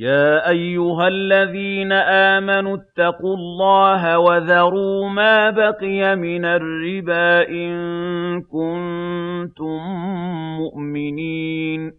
يَا أَيُّهَا الَّذِينَ آمَنُوا اتَّقُوا اللَّهَ وَذَرُوا مَا بَقِيَ مِنَ الرِّبَا إِن كُنتُم مُّؤْمِنِينَ